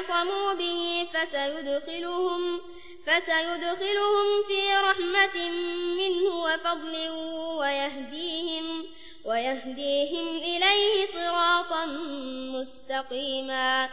بالله واعتصموا به فسيدخلهم فسيدخلهم في رحمة منه وفضل ويهديهم ويهديهم إليه صراطا مستقيما.